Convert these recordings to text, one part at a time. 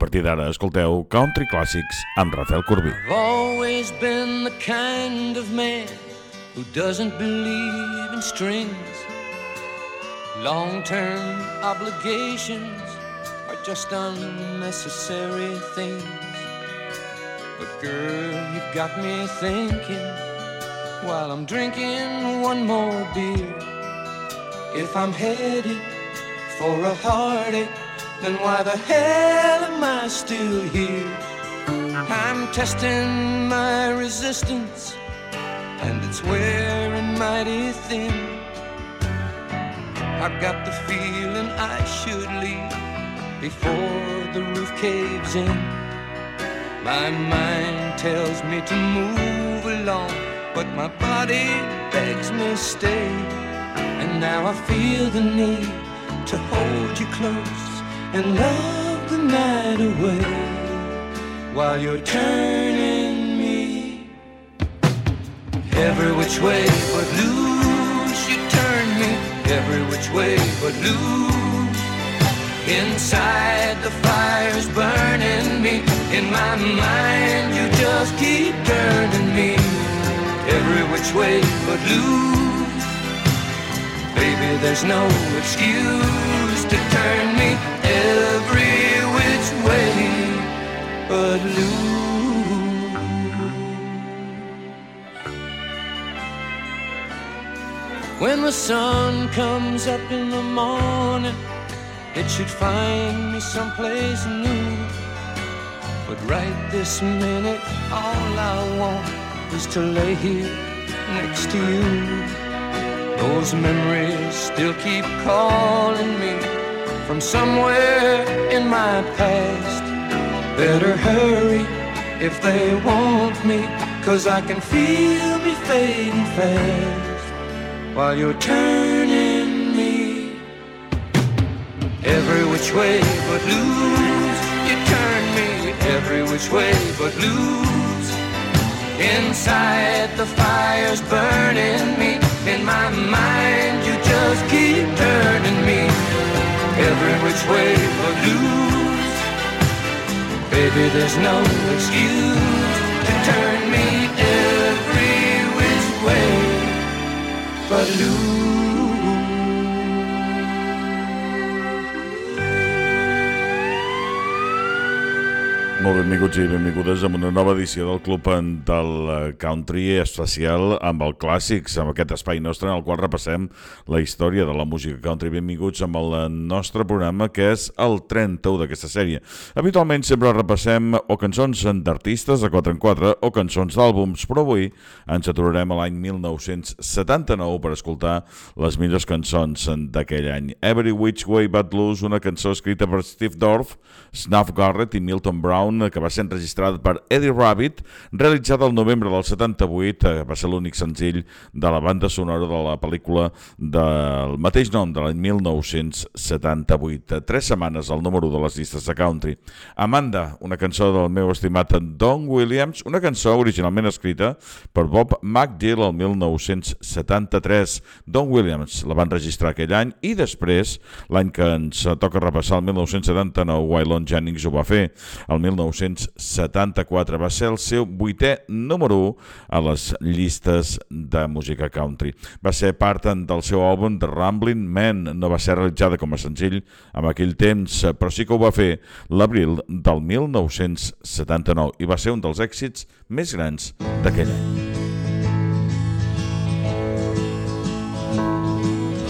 partir d'ara escolteu Country Classics amb Rafael Corbí. I've always been the kind of man who doesn't believe in strings. Long-term obligations are just unnecessary things. But girl, you've got me thinking while I'm drinking one more beer. If I'm headed for a heartache, then why the hell am I still here? I'm testing my resistance, and it's wearing mighty thin. I've got the feeling I should leave before the roof caves in. My mind tells me to move along, but my body begs me stay. And now I feel the need to hold you close and love the night away while you're turning me every which way but loose. You turn me every which way but loose. Inside the fire's burning me. In my mind, you just keep turning me every which way but loose. Baby, there's no excuse to turn me every which way but loose. When the sun comes up in the morning, it should find me someplace new. But right this minute, all I want is to lay here next to you. Those memories still keep calling me from somewhere in my past. Better hurry if they want me, cause I can feel me fading fast while you're turning me every which way but lose. You turn me every which way but lose. Inside the fire's burning me. In my mind, you just keep turning me every which way but lose. Baby, there's no excuse to turn me every which way but lose. Molt benvinguts i benvingudes a una nova edició del Club del eh, Country especial amb el Clàssics, amb aquest espai nostre en el qual repassem la història de la música country. Benvinguts amb el nostre programa que és el 31 d'aquesta sèrie. Habitualment sempre repassem o cançons d'artistes de 4 en 4 o cançons d'àlbums, però avui ens aturarem a l'any 1979 per escoltar les millors cançons d'aquell any. Every Which Way But Blues, una cançó escrita per Steve Dorff, Snuff Garrett i Milton Brown, que va ser enregistrada per Eddie Rabbit, realitzada el novembre del 78, eh, va ser l'únic senzill de la banda sonora de la pel·lícula del mateix nom, de l'any 1978. Tres setmanes al número de les llistes de country. Amanda, una cançó del meu estimat Don Williams, una cançó originalment escrita per Bob McDill el 1973. Don Williams la van registrar aquell any i després, l'any que ens toca repassar, el 1979, Waylon Jennings ho va fer. El 1974 va ser el seu vuitè número 1 a les llistes de música country. Va ser part del seu àlbum The Rambling Man, no va ser realitzada com a senzill en aquell temps, però sí que ho va fer l'abril del 1979 i va ser un dels èxits més grans d'aquell any.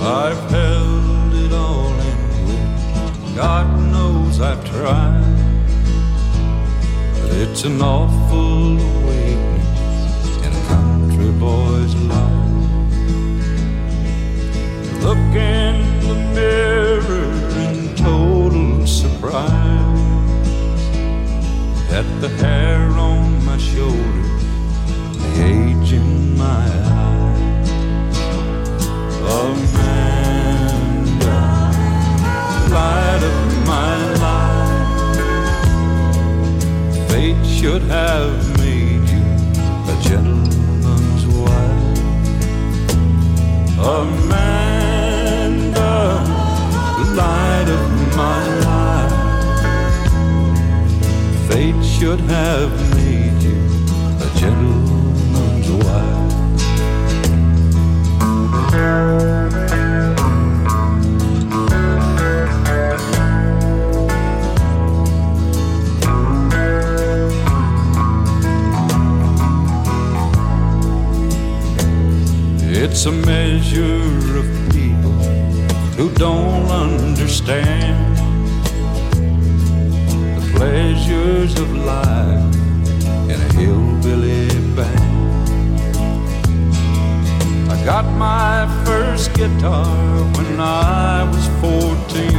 I've held it all in God knows I've tried it's an awful awakening in a country boy's life. Look in the mirror in total surprise At the hair on my shoulder, the age in my eyes. Amanda, light of my should have made you a gentleman's wife. Amanda, the light of my life. Fate should have made you a gentleman's It's a measure of people who don't understand the pleasures of life in a hillbilly band. I got my first guitar when I was 14.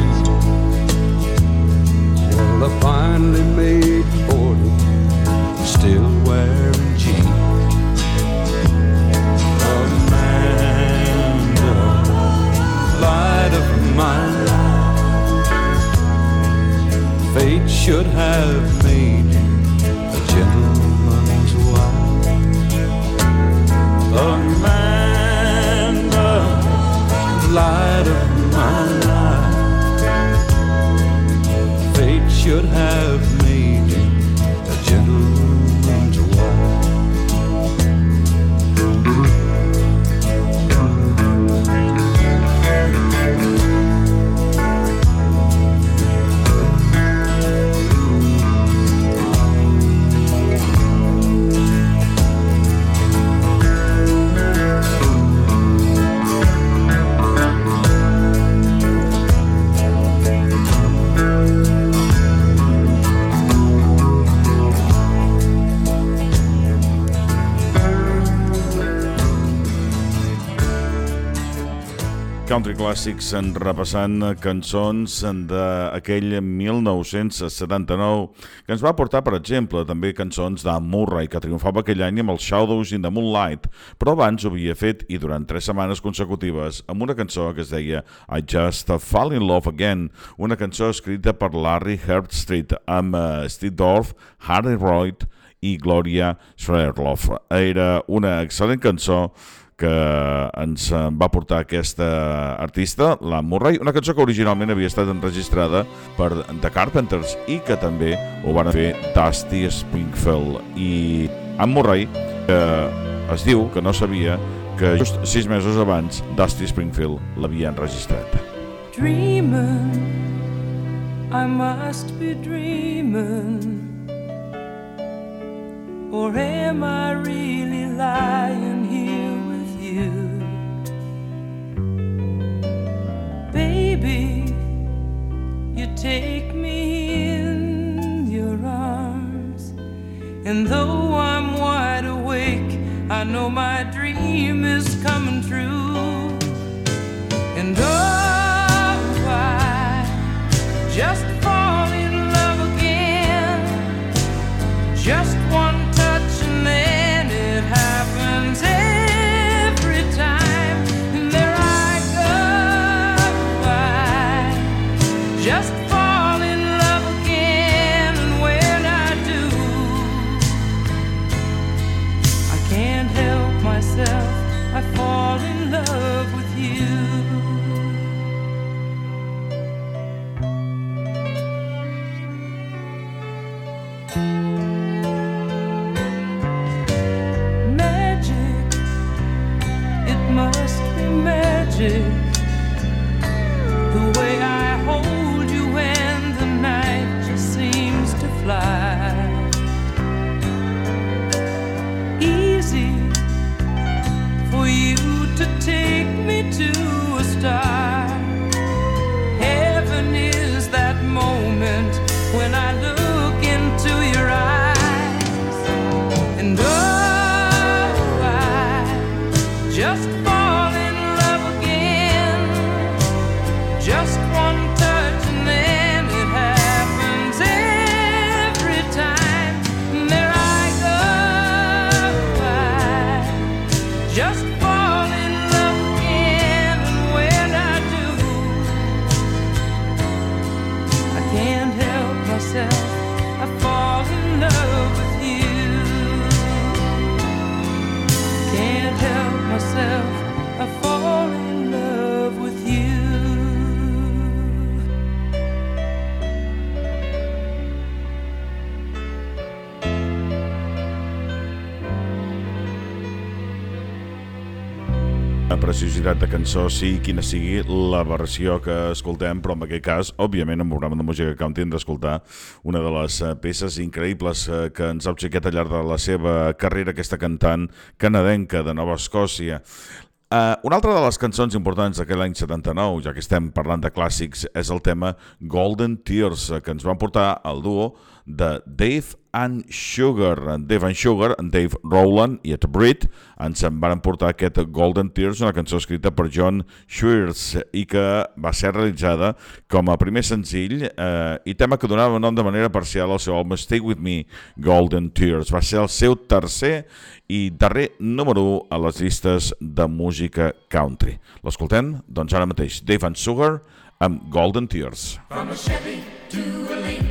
Well, I finally made 40, still wearing jeans. My life. Fate should have made you a gentleman's wife. Amanda, light of Country Classics en repassant cançons d'aquell 1979 que ens va portar, per exemple, també cançons de Murray que triomfava aquell any amb el Shadows in the Moonlight però abans ho havia fet i durant tres setmanes consecutives amb una cançó que es deia I Just Fall in Love Again una cançó escrita per Larry Herbstreit amb uh, Steve Dorff, Harry Royd i Gloria Schreerloff era una excel·lent cançó que ens va portar aquesta artista, la Murray, una cançó que originalment havia estat enregistrada per The Carpenters i que també ho van fer Dusty Springfield i en Murray, que es diu que no sabia que just sis mesos abans Dusty Springfield l'havia enregistrat. Dreaming, I must be dreaming. Or am I really lying Baby, you take me in your arms. And though I'm wide awake, I know my dream is coming true. And oh, I just fall in love again. Just cançó, sí, quina sigui la versió que escoltem, però en aquest cas, òbviament, en un programa de música country hem d'escoltar una de les eh, peces increïbles eh, que ens ha obsequiat al llarg de la seva carrera aquesta cantant canadenca de Nova Escòcia. Uh, una altra de les cançons importants d'aquell any 79, ja que estem parlant de clàssics, és el tema Golden Tears, que ens van portar al duo de Dave and Sugar. Dave and Sugar, Dave Rowland i Ed Britt ens en van portar aquest Golden Tears, una cançó escrita per John Shears i que va ser realitzada com a primer senzill eh, i tema que donava nom de manera parcial al seu album Stay With Me, Golden Tears. Va ser el seu tercer i darrer número 1 a les llistes de música country. L'escoltem? Doncs ara mateix, Dave and Sugar amb Golden Tears. From a Chevy to a Lincoln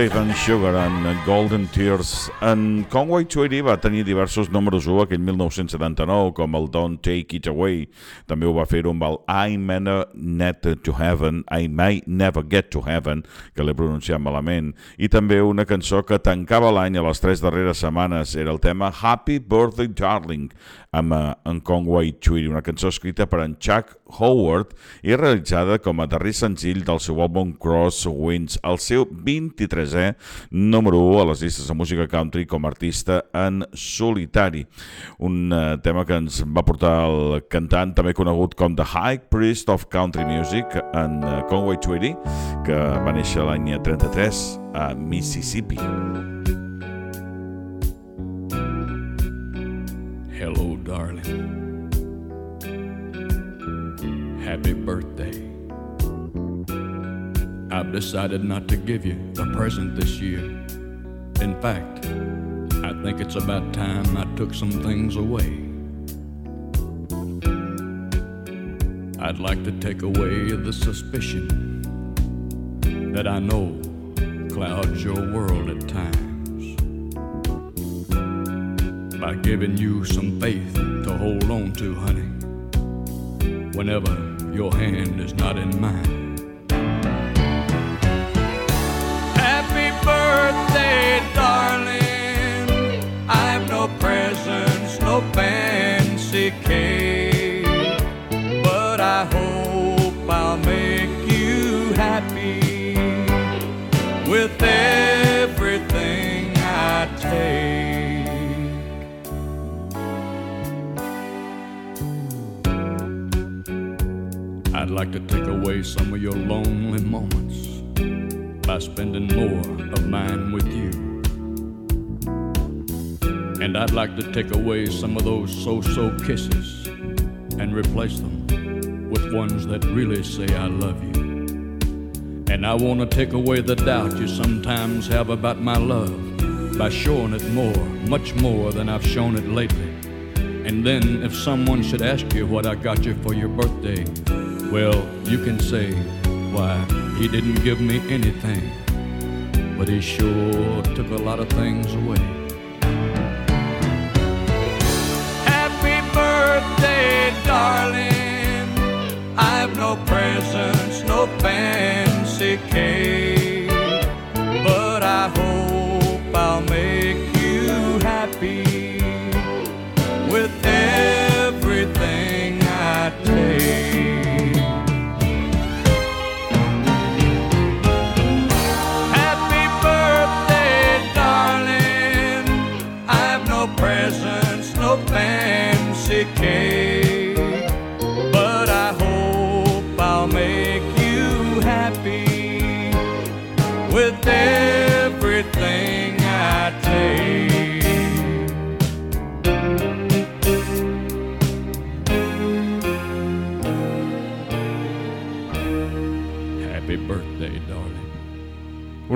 Dave and Sugar en Golden Tears. En Conway Twitty va tenir diversos números 1 aquell 1979, com el Don't Take It Away. També ho va fer amb el I May Net to Heaven, I May Never Get to Heaven, que l'he pronunciat malament. I també una cançó que tancava l'any a les tres darreres setmanes, era el tema Happy Birthday Darling, amb uh, en Conway Twitty, una cançó escrita per en Chuck Howard i realitzada com a darrer senzill del seu àlbum Cross Winds, el seu 23è número 1 a les llistes de música country com a artista en solitari. Un uh, tema que ens va portar el cantant també conegut com The High Priest of Country Music, en uh, Conway Twitty, que va néixer l'any 33 a Mississippi. Hello, darling. Happy birthday. I've decided not to give you a present this year. In fact, I think it's about time I took some things away. I'd like to take away the suspicion that I know clouds your world at times by giving you some faith to hold on to, honey, whenever your hand is not in mine. Happy birthday, darling. I've no presents, no fancy cake, but I hope I'll make you happy with everything some of your lonely moments by spending more of mine with you. And I'd like to take away some of those so so kisses and replace them with ones that really say I love you. And I want to take away the doubt you sometimes have about my love by showing it more, much more than I've shown it lately. And then if someone should ask you what I got you for your birthday, well, you can say, why, he didn't give me anything, but he sure took a lot of things away. Happy birthday, darling. I've no presents, no fancy cake,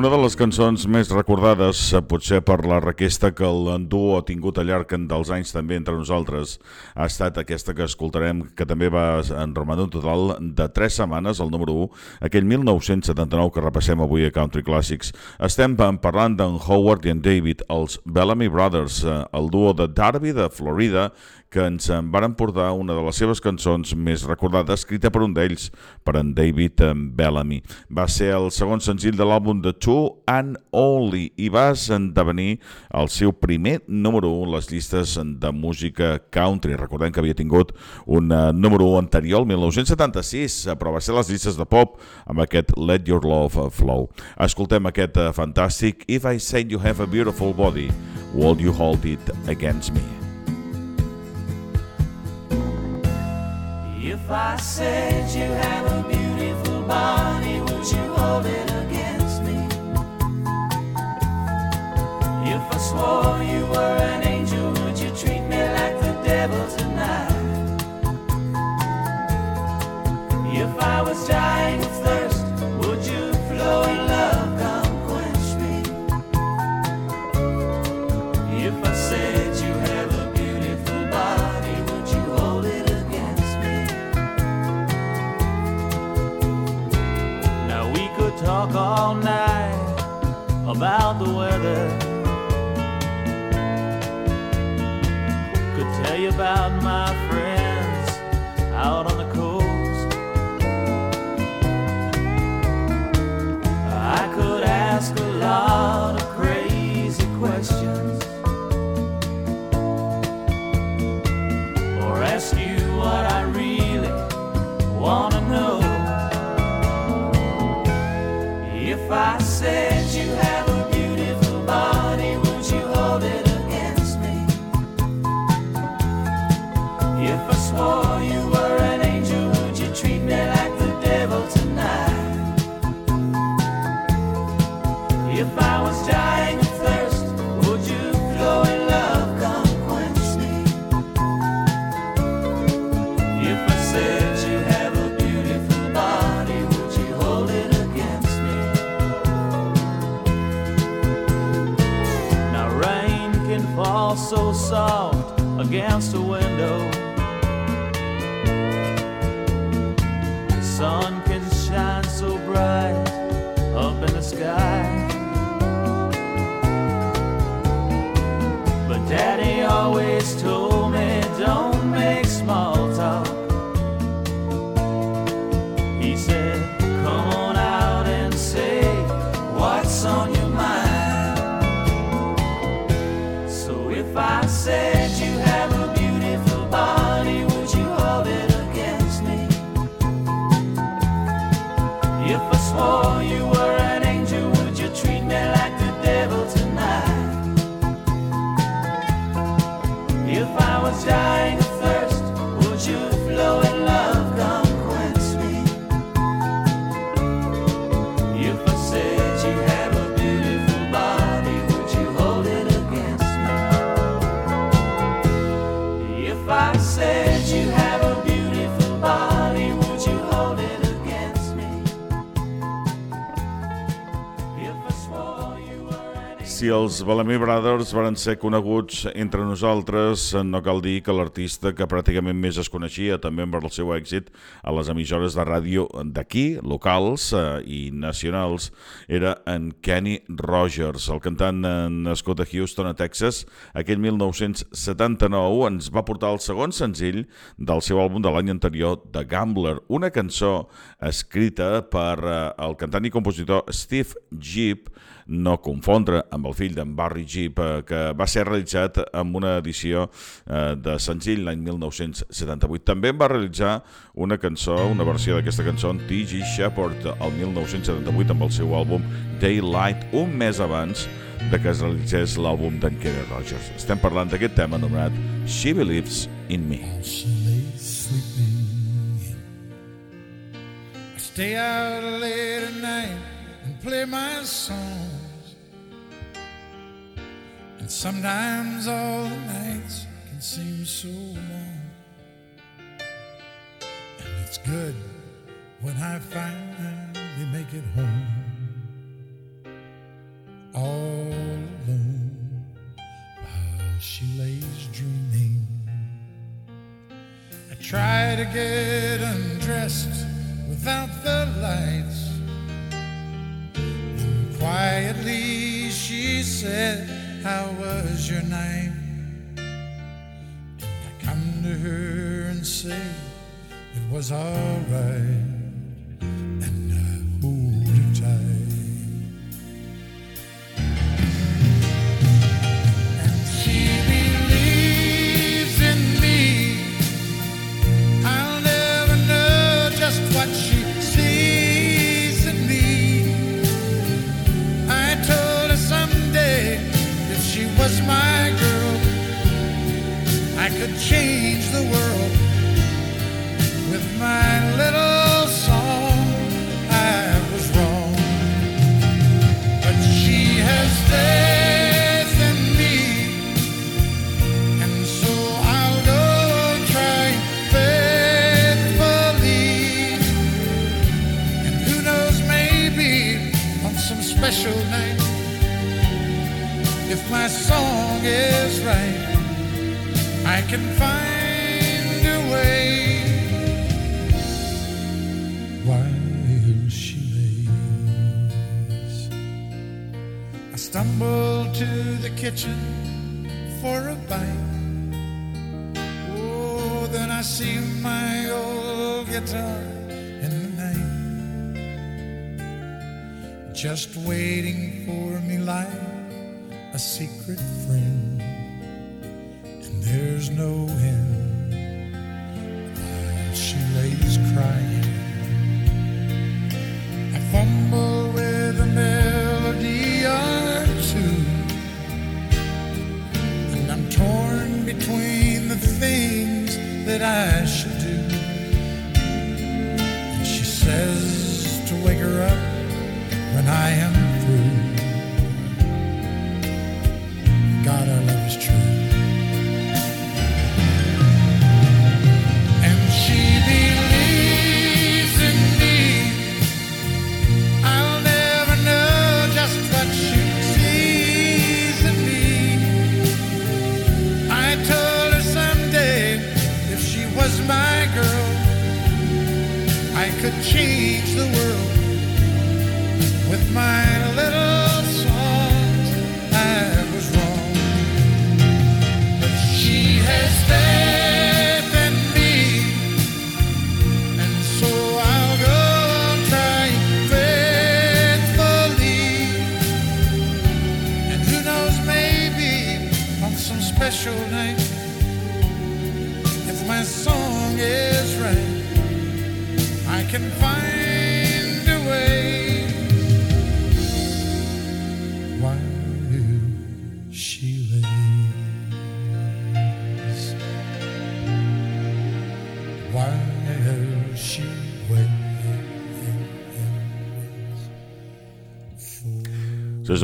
Una de les cançons més recordades, eh, potser per la requesta que el duo ha tingut al llarg dels anys també entre nosaltres, ha estat aquesta que escoltarem, que també va en roman un total de 3 setmanes, el número 1, aquell 1979 que repassem avui a Country Classics. Estem parlant d'en Howard i en David, els Bellamy Brothers, eh, el duo de Darby de Florida, que ens en van portar una de les seves cançons més recordades, escrita per un d'ells, per en David Bellamy. Va ser el segon senzill de l'àlbum The Two and Only i va esdevenir el seu primer número 1 en les llistes de música country. Recordem que havia tingut un uh, número 1 anterior, el 1976, però va ser les llistes de pop amb aquest Let Your Love Flow. Escoltem aquest fantàstic If I Said You Have a Beautiful Body, Will You Hold It Against Me? If I said you have a beautiful body, would you hold it against me? If I swore you were an angel, would you treat me like the devil tonight? If I was dying of thirst, would you flow in love, talk all night about the weather. Could tell you about my friends out on the coast. I could ask a lot against a window. Si els Bellamy Brothers van ser coneguts entre nosaltres, no cal dir que l'artista que pràcticament més es coneixia també per el seu èxit a les emissores de ràdio d'aquí, locals eh, i nacionals, era en Kenny Rogers, el cantant eh, nascut a Houston, a Texas. Aquell 1979 ens va portar el segon senzill del seu àlbum de l'any anterior, The Gambler, una cançó escrita per eh, el cantant i compositor Steve Jeep, no confondre amb el fill d'en Barry Jeep, eh, que va ser realitzat amb una edició eh, de senzill l'any 1978. També va realitzar una cançó, una versió d'aquesta cançó en T.G. Shepard el 1978 amb el seu àlbum Daylight, un mes abans de que es realitzés l'àlbum d'en Kenny Rogers. Estem parlant d'aquest tema anomenat She Believes in Me. Sleeping. Stay out late at night and play my songs. And sometimes all the nights can seem so long. And it's good when I finally make it home. All alone while she lays dreaming. I try to get undressed without the lights. Then quietly she said, How was your night? I come to her and say, It was alright. And I hold her tight.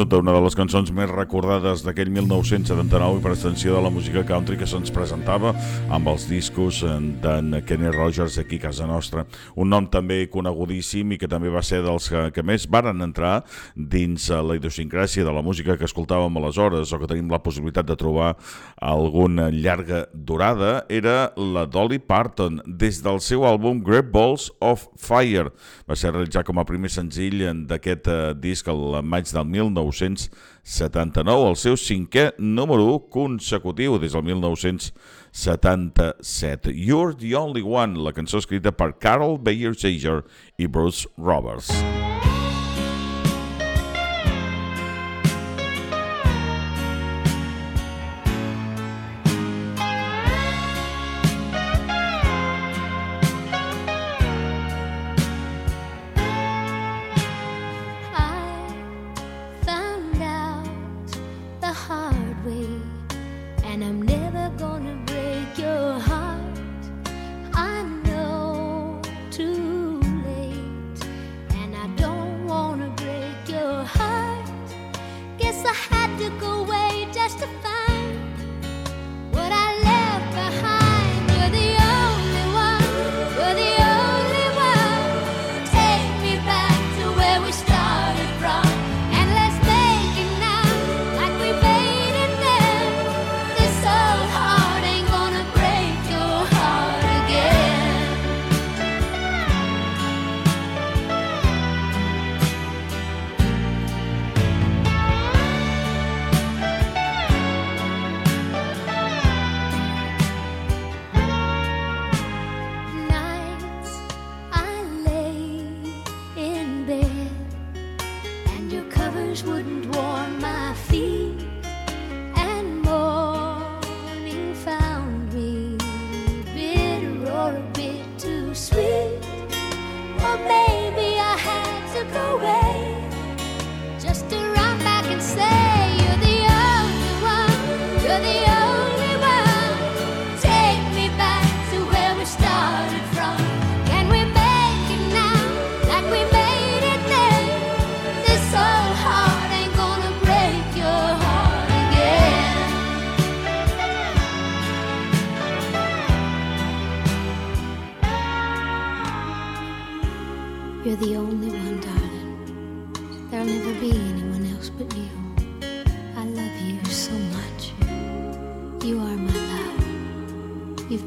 És una de les cançons més recordades d'aquell 1979 i per extensió de la música country que se'ns presentava amb els discos d'en Kenny Rogers aquí a casa nostra. Un nom també conegudíssim i que també va ser dels que, que més varen entrar dins la idiosincràsia de la música que escoltàvem aleshores o que tenim la possibilitat de trobar alguna llarga durada era la Dolly Parton des del seu àlbum Great Balls of Fire. Va ser realitzat com a primer senzill d'aquest eh, disc el maig del 19 1979, el seu cinquè número 1 consecutiu des del 1977. You're the Only One, la cançó escrita per Carol Bayer Sager i Bruce Roberts.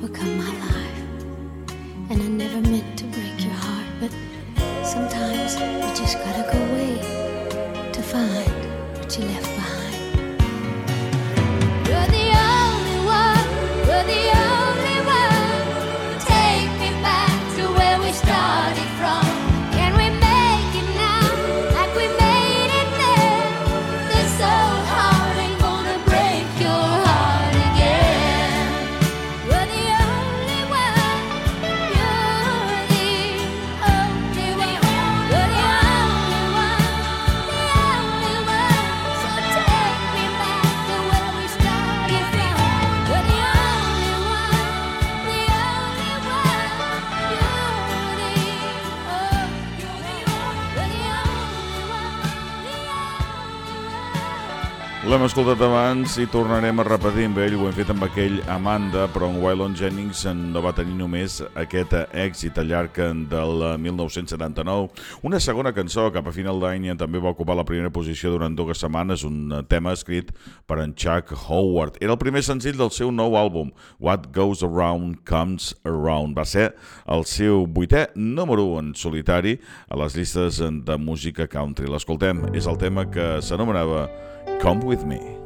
become my life. L'hem escoltat abans i tornarem a repetir amb ell, ho hem fet amb aquell Amanda, però en Waylon Jennings no va tenir només aquest èxit al llarg del 1979. Una segona cançó cap a final d'any també va ocupar la primera posició durant dues setmanes, un tema escrit per en Chuck Howard. Era el primer senzill del seu nou àlbum, What Goes Around Comes Around. Va ser el seu vuitè número 1 en solitari a les llistes de música country. L'escoltem, és el tema que s'anomenava Come with me.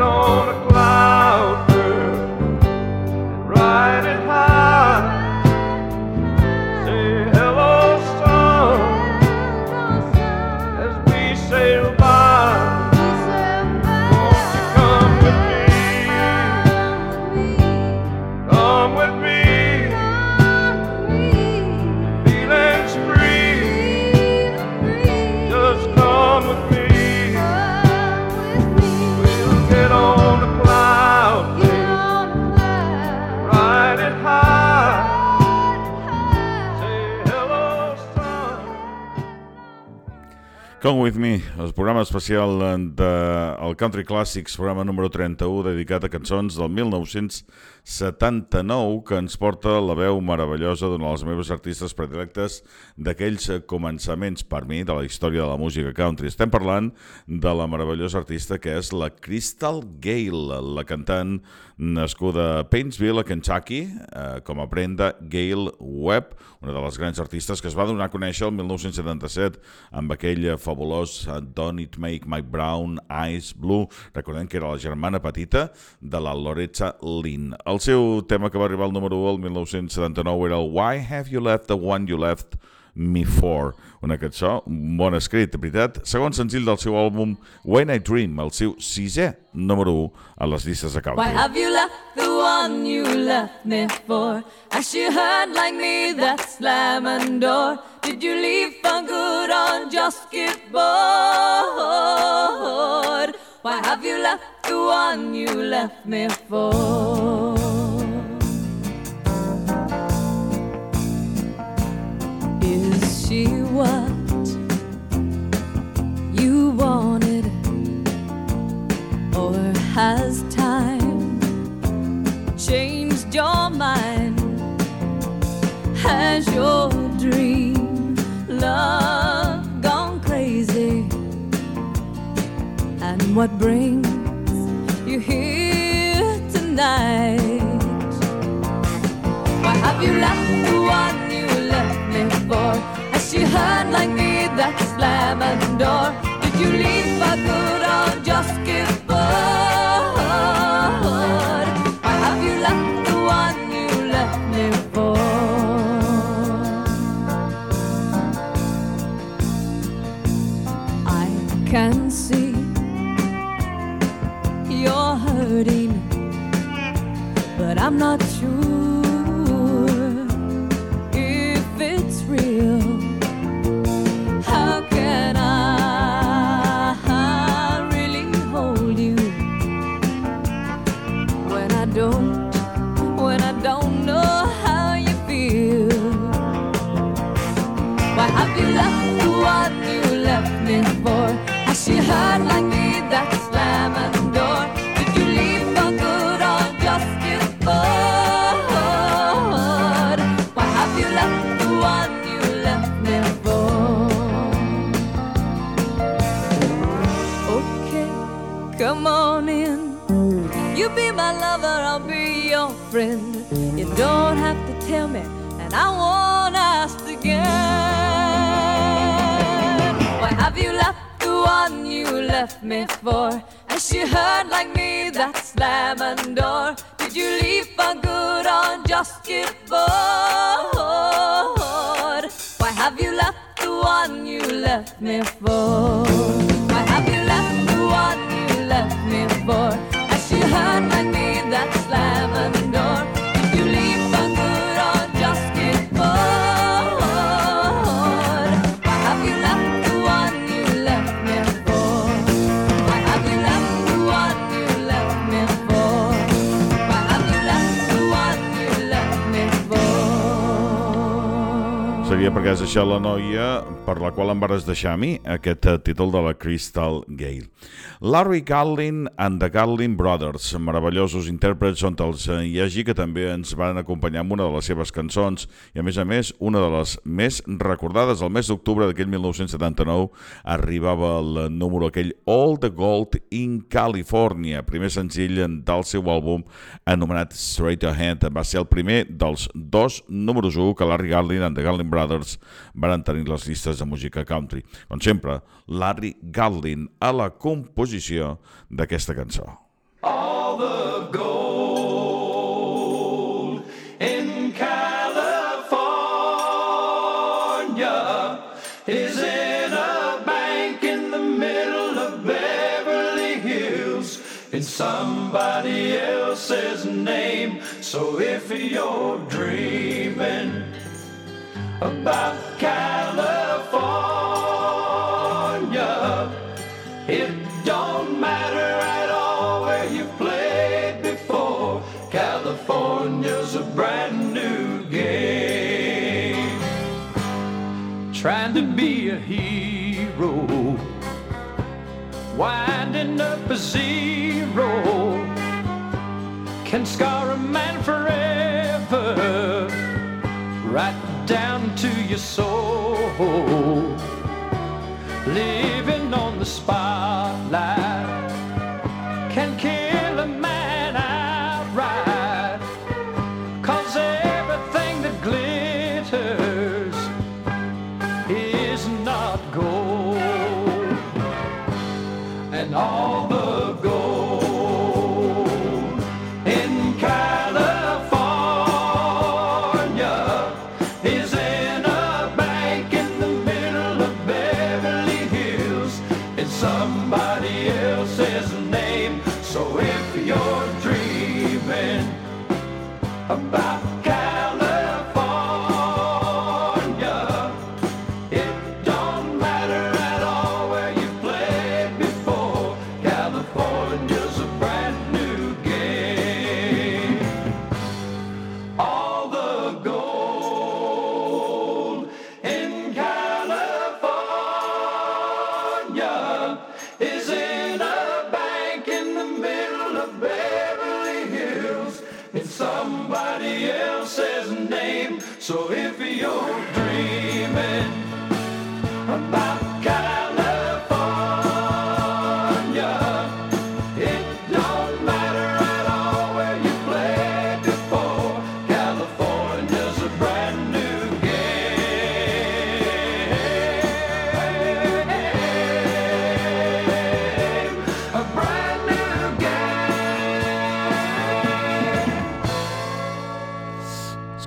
On a Come With Me, el programa especial del Country Classics, programa número 31, dedicat a cançons del 1979, que ens porta la veu meravellosa d'una de les meves artistes predilectes d'aquells començaments, per mi, de la història de la música country. Estem parlant de la meravellosa artista que és la Crystal Gale, la cantant nascuda a Paintsville, a Kentucky, eh, com a Brenda Gale Webb, una de les grans artistes que es va donar a conèixer el 1977 amb aquell fabulós Don't It Make My Brown Eyes Blue. Recordem que era la germana petita de la Loretza Lynn. El seu tema que va arribar al número 1 el 1979 era el Why Have You Left the One You Left Me For, una cançó, bon escrit, de veritat, segon senzill del seu àlbum When I Dream, el seu sisè número 1 a les llistes de Why country. have you left the one you left me for? Has she heard like me that slamming door? Did you leave for good or just get bored? Why have you left the one you left me for? She what you wanted? Or has time changed your mind? Has your dream love gone crazy? And what brings you here tonight? Why have you left She like me that slamming door? Did you leave for good or just get left me for. Has she heard like me that slamming door? Did you leave for good or just get bored? Why have you left the one you left me for? Why have you left the one you left me for? Has she heard like Seria perquè has deixat la noia per la qual em vares deixar a mi, aquest eh, títol de la Crystal Gale. Larry Gatlin and the Gatlin Brothers, meravellosos intèrprets on els eh, hi hagi que també ens van acompanyar amb una de les seves cançons i a més a més una de les més recordades el mes d'octubre d'aquell 1979 arribava el número aquell All the Gold in California, primer senzill del seu àlbum anomenat Straight Ahead. Va ser el primer dels dos números 1 que Larry Gatlin and the Gatlin Brothers van tenir les llistes de música country. Com sempre, Larry Gatlin a la composició d'aquesta cançó. All the gold in California is in a bank in the middle of Beverly Hills in somebody else's name. So if you're dreaming about California, it don't matter at all where you played before. California's a brand new game. Trying to be a hero, winding up a zero, can scar a man forever, right down to your soul. Living on the spotlight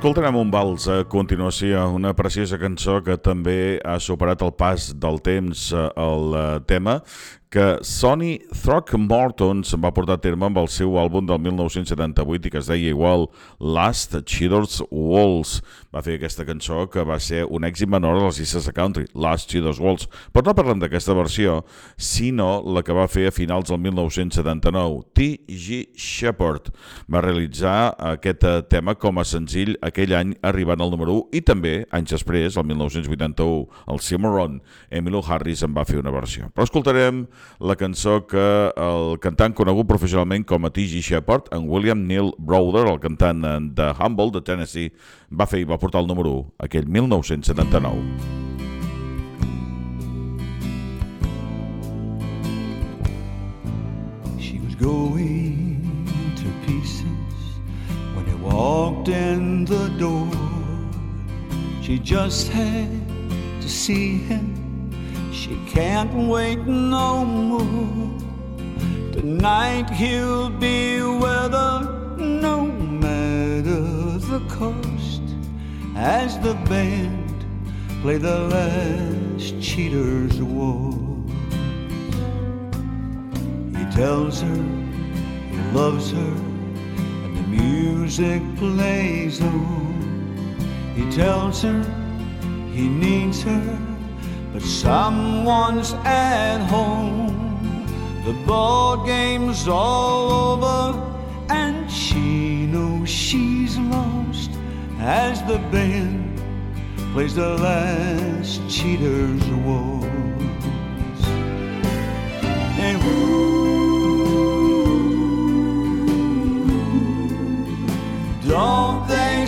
Escoltarem un vals a continuació, una preciosa cançó que també ha superat el pas del temps eh, el eh, tema que Sonny Throckmorton se'n va portar a terme amb el seu àlbum del 1978 i que es deia igual Last Cheaters Walls. Va fer aquesta cançó que va ser un èxit menor a les llistes de country, Last Cheaters Walls. Però no parlem d'aquesta versió, sinó la que va fer a finals del 1979. T.G. Shepard va realitzar aquest eh, tema com a senzill aquell any arribant al número 1 i també, anys després, el 1981, el Cimarron, Emilio Harris en va fer una versió. Però escoltarem la cançó que el cantant conegut professionalment com a T.G. Shepard, en William Neil Browder, el cantant eh, de Humble, de Tennessee, va fer i va portar el número 1, aquell 1979. She was going to pieces when he walked in the door. She just had to see him. She can't wait no more. Tonight he'll be with her no matter the cost. As the band play the last cheater's waltz, he tells her he loves her, and the music plays on. He tells her he needs her, but someone's at home. The ball game's all over, and she knows she's lost as the band plays the last cheater's waltz. And ooh, don't they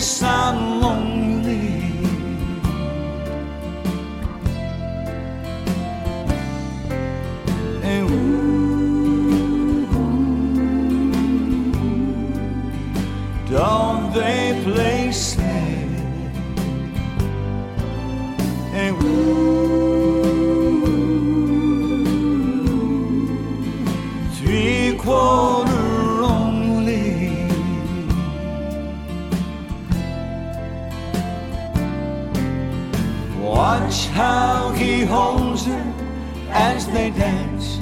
holds her as they dance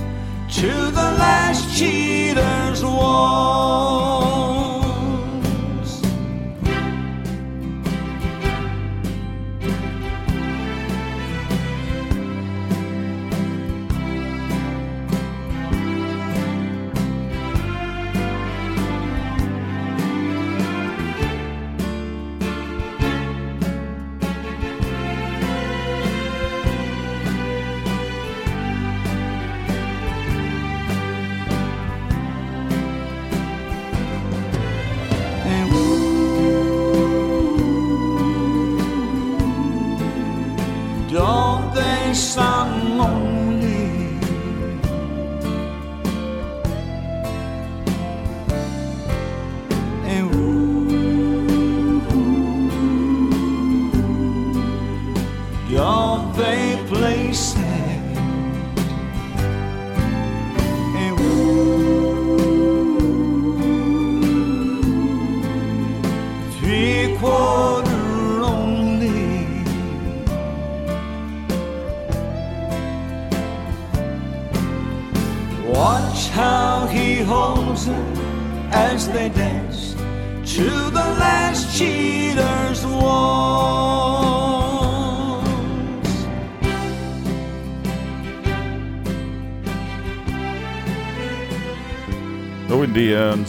to the last cheater's waltz.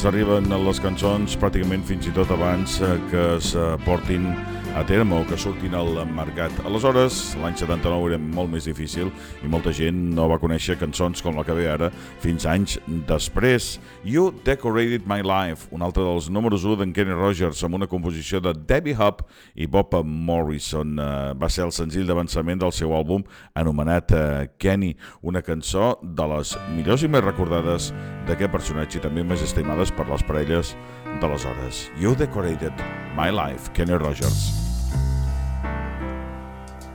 Arriben les cançons pràcticament fins i tot abans eh, que es eh, portin a terme o que surtin al mercat. Aleshores, l'any 79 era molt més difícil i molta gent no va conèixer cançons com la que ve ara fins anys després. You Decorated My Life, un altre dels números 1 d'en Kenny Rogers amb una composició de Debbie Hub i Bob Morrison. Eh, va ser el senzill d'avançament del seu àlbum anomenat eh, Kenny, una cançó de les millors i més recordades d'aquest personatge i també més estimades per les parelles d'aleshores. You Decorated My Life, Kenny Rogers.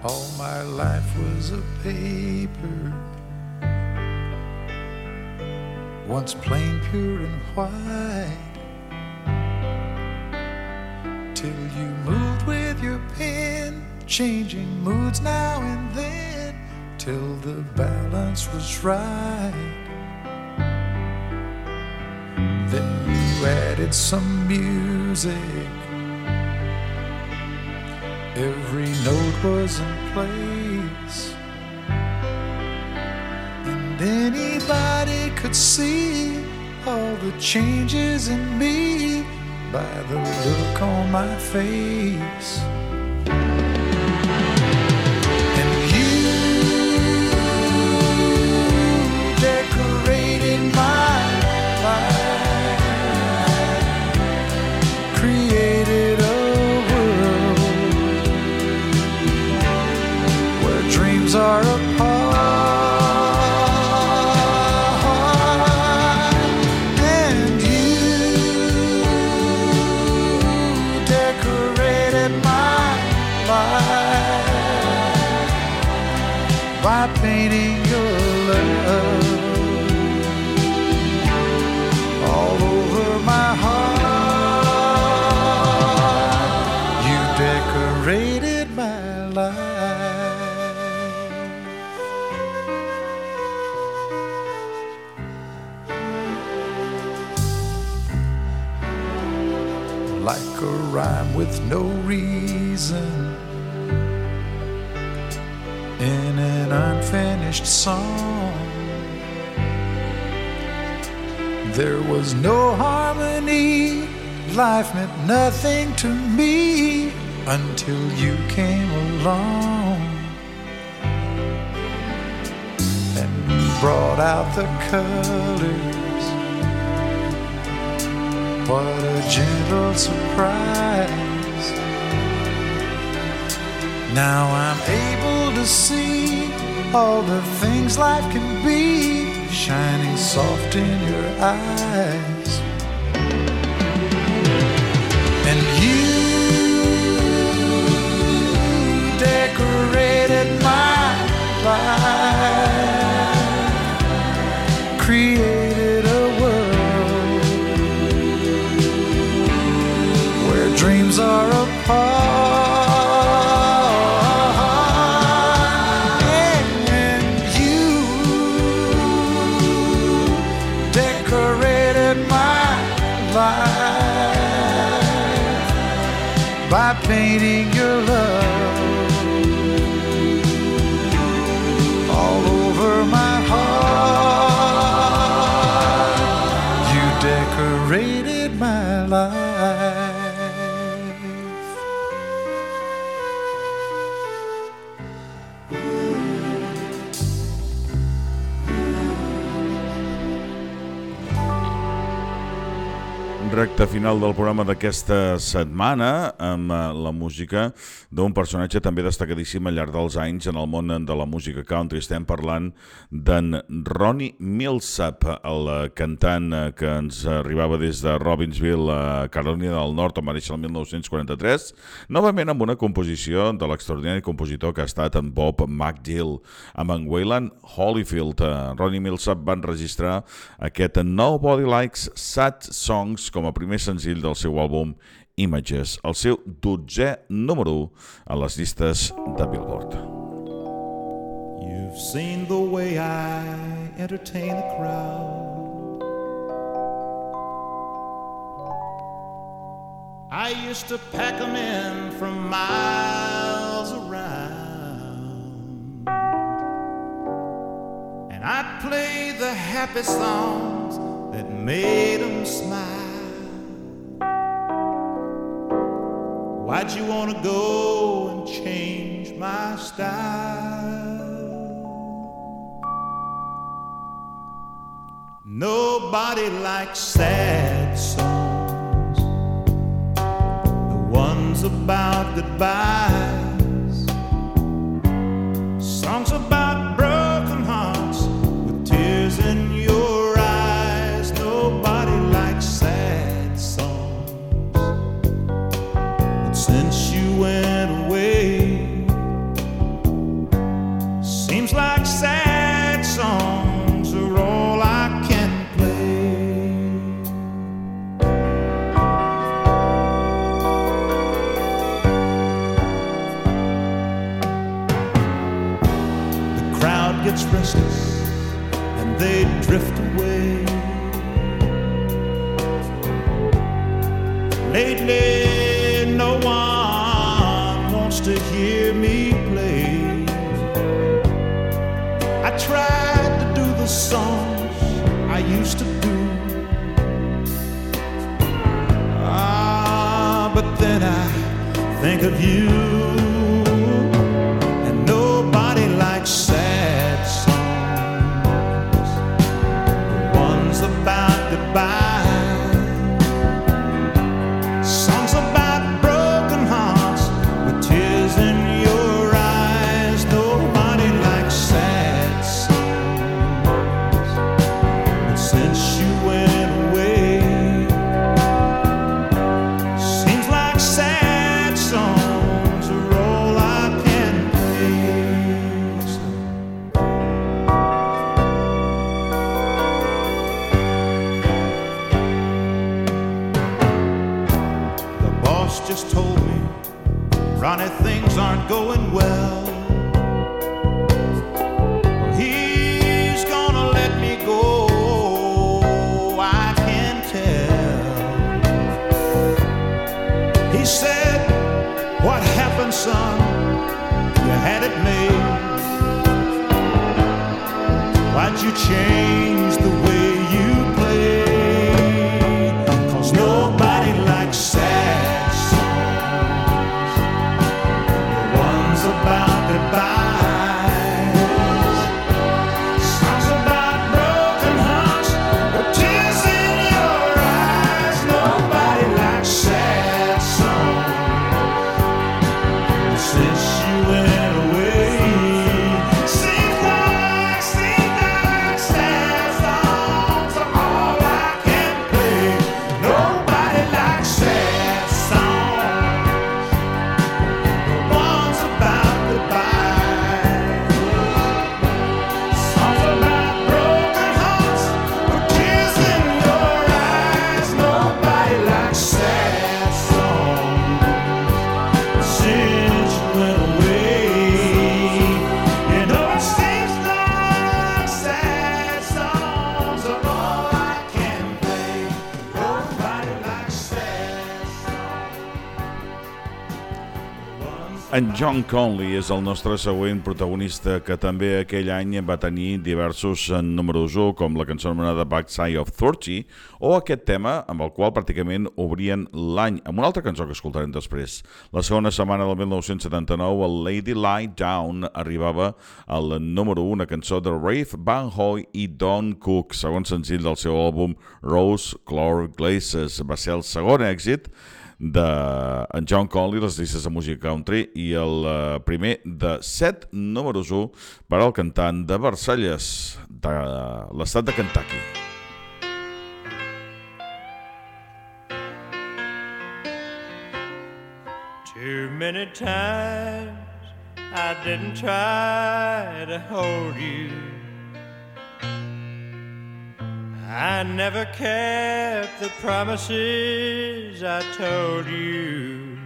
All my life was a paper, once plain, pure, and white. Till you moved with your pen, changing moods now and then, till the balance was right. Then you added some music. Every note was in place. And anybody could see all the changes in me by the look on my face. Brought out the colors. What a gentle surprise. Now I'm able to see all the things life can be shining soft in your eyes. create better Recte final del programa d'aquesta setmana amb eh, la música d'un personatge també destacadíssim al llarg dels anys en el món de la música country. Estem parlant d'en Ronnie Millsap, el eh, cantant eh, que ens arribava des de Robbinsville, a Carolina del Nord, on va néixer el 1943, novament amb una composició de l'extraordinari compositor que ha estat en Bob McGill, amb en Wayland Holyfield. Eh, Ronnie Millsap va enregistrar aquest Nobody Likes Sad Songs com a primer senzill del seu àlbum Images, el seu dotzè número 1 a les llistes de Billboard. You've seen the way I entertain a crowd. I used to pack them in from miles around. And I'd play the happy songs that made them smile. Why'd you want to go and change my style? Nobody likes sad songs, the ones about goodbyes, think of you. Ronnie, things aren't going well. He's gonna let me go, I can tell. He said, What happened, son? You had it made. Why'd you change? En John Conley és el nostre següent protagonista que també aquell any va tenir diversos eh, números 1 com la cançó anomenada Backside of 30 o aquest tema amb el qual pràcticament obrien l'any amb una altra cançó que escoltarem després. La segona setmana del 1979 el Lady Lie Down arribava al número 1 una cançó de Rafe Van Hoy i Don Cook, segon senzill del seu àlbum Rose Clore Glaces. Va ser el segon èxit de en John Conley, les llistes de música country, i el eh, primer de set números 1 per al cantant de Versalles, de l'estat de Kentucky. Too many times I didn't try to hold you. I never kept the promises I told you.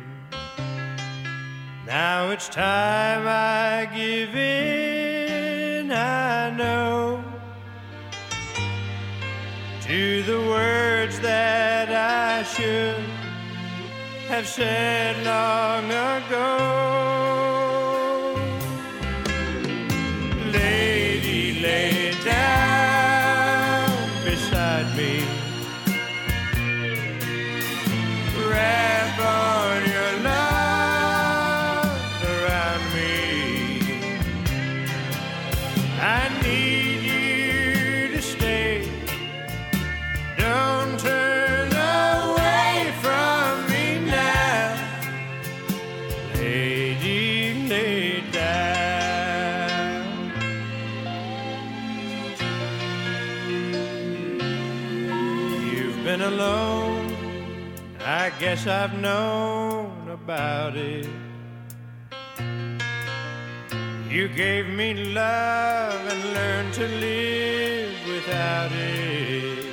Now it's time I give in, I know, to the words that I should have said long ago. Guess I've known about it. You gave me love and learned to live without it.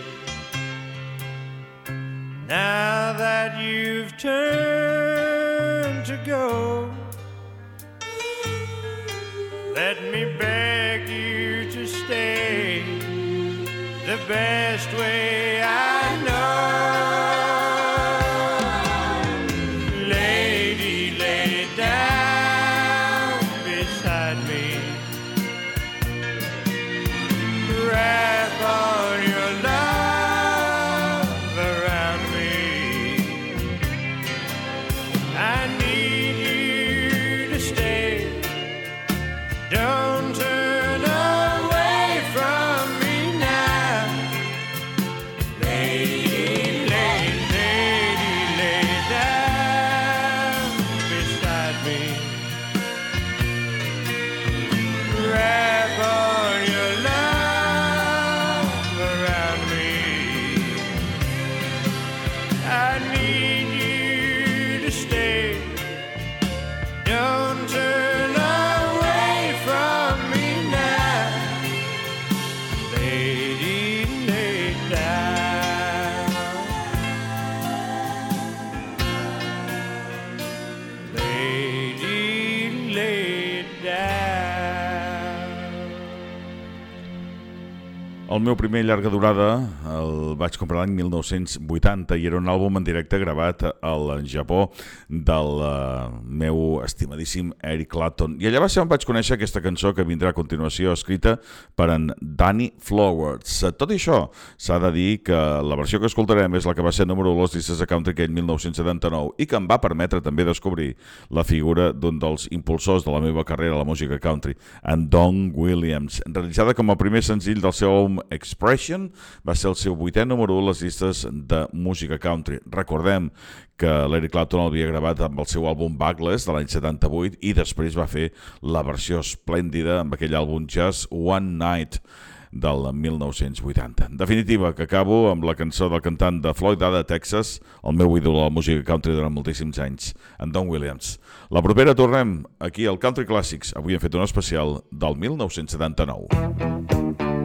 Now that you've turned to go, let me beg meu primer llarga durada el vaig comprar l'any 1980 i era un àlbum en directe gravat al Japó del uh, meu estimadíssim Eric Clapton. I allà va ser on vaig conèixer aquesta cançó que vindrà a continuació escrita per en Danny Flowers. Tot i això, s'ha de dir que la versió que escoltarem és la que va ser número 1 a les llistes de country aquell 1979 i que em va permetre també descobrir la figura d'un dels impulsors de la meva carrera a la música country, en Don Williams, realitzada com a primer senzill del seu àlbum Expression, va ser el seu vuitè número 1 a les llistes de música country. Recordem que l'Eric Clapton l'havia gravat amb el seu àlbum Backless de l'any 78 i després va fer la versió esplèndida amb aquell àlbum Just One Night del 1980. En definitiva, que acabo amb la cançó del cantant de Floyd A de Texas, el meu ídol a la música country durant moltíssims anys, en Don Williams. La propera tornem aquí al Country Classics. Avui hem fet un especial del 1979.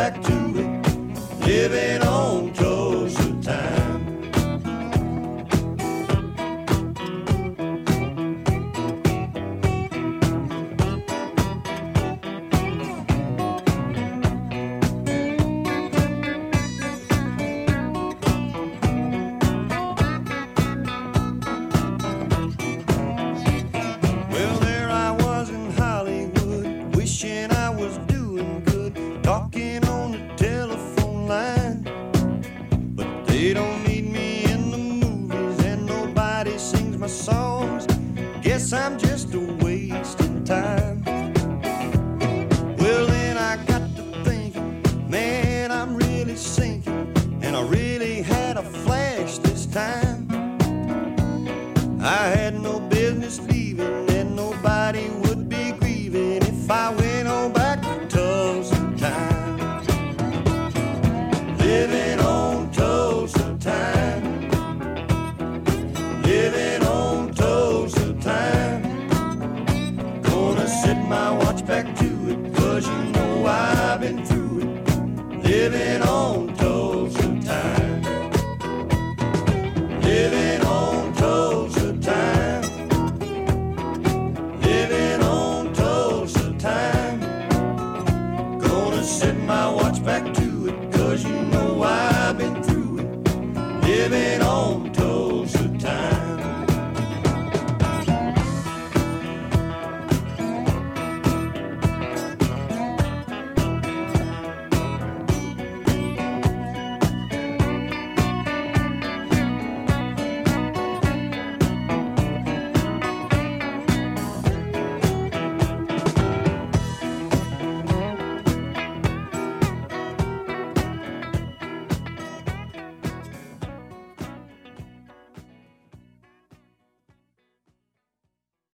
Back to